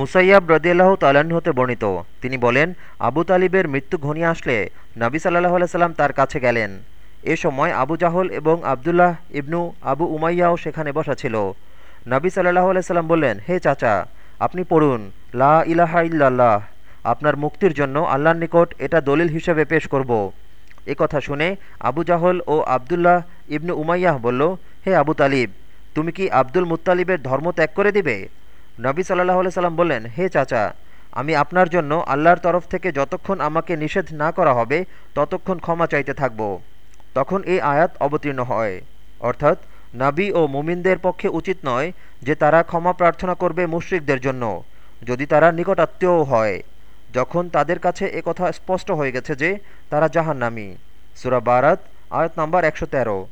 মুসাইয়াব রদিয়াল্লাহ তালাহ হতে বর্ণিত। তিনি বলেন, আবু তালিবের মৃত্যু ঘনিয়ে আসলে নবী সাল্লাহ আলাইসাল্লাম তার কাছে গেলেন। এ সময় আবু জাহল এবং আবদুল্লাহ ইবনু আবু উমাইয়াও সেখানে বসা ছিল। নবী সাল্লাহ আলাইসাল্লাম বললেন, হে চাচা, আপনি পড়ুন, লা ইলাহা ইল্লাল্লাহ। আপনার মুক্তির জন্য আল্লাহর নিকট এটা দলিল হিসেবে পেশ করব। এ কথা শুনে আবু জাহল ও আবদুল্লাহ ইবনু উমাইয়াহ বলল, হে আবু তালিব, তুমি কি আব্দুল মুত্তালিবের ধর্ম ত্যাগ করে দিবে? নবী সাল্লাহ সাল্লাম বললেন, হে চাচা, আমি আপনার জন্য আল্লাহর তরফ থেকে যতক্ষণ আমাকে নিষেধ না করা হবে, ততক্ষণ ক্ষমা চাইতে থাকব। তখন এই আয়াত অবতীর্ণ হয়। অর্থাৎ, নাবী ও মুমিনদের পক্ষে উচিত নয় যে তারা ক্ষমা প্রার্থনা করবে মুশ্রিকদের জন্য, যদি তারা নিকটাত্মীয়ও হয়। যখন তাদের কাছে কথা স্পষ্ট হয়ে গেছে যে তারা জাহান্নামী। সুরা বারাত, আয়াত নম্বর একশো তেরো।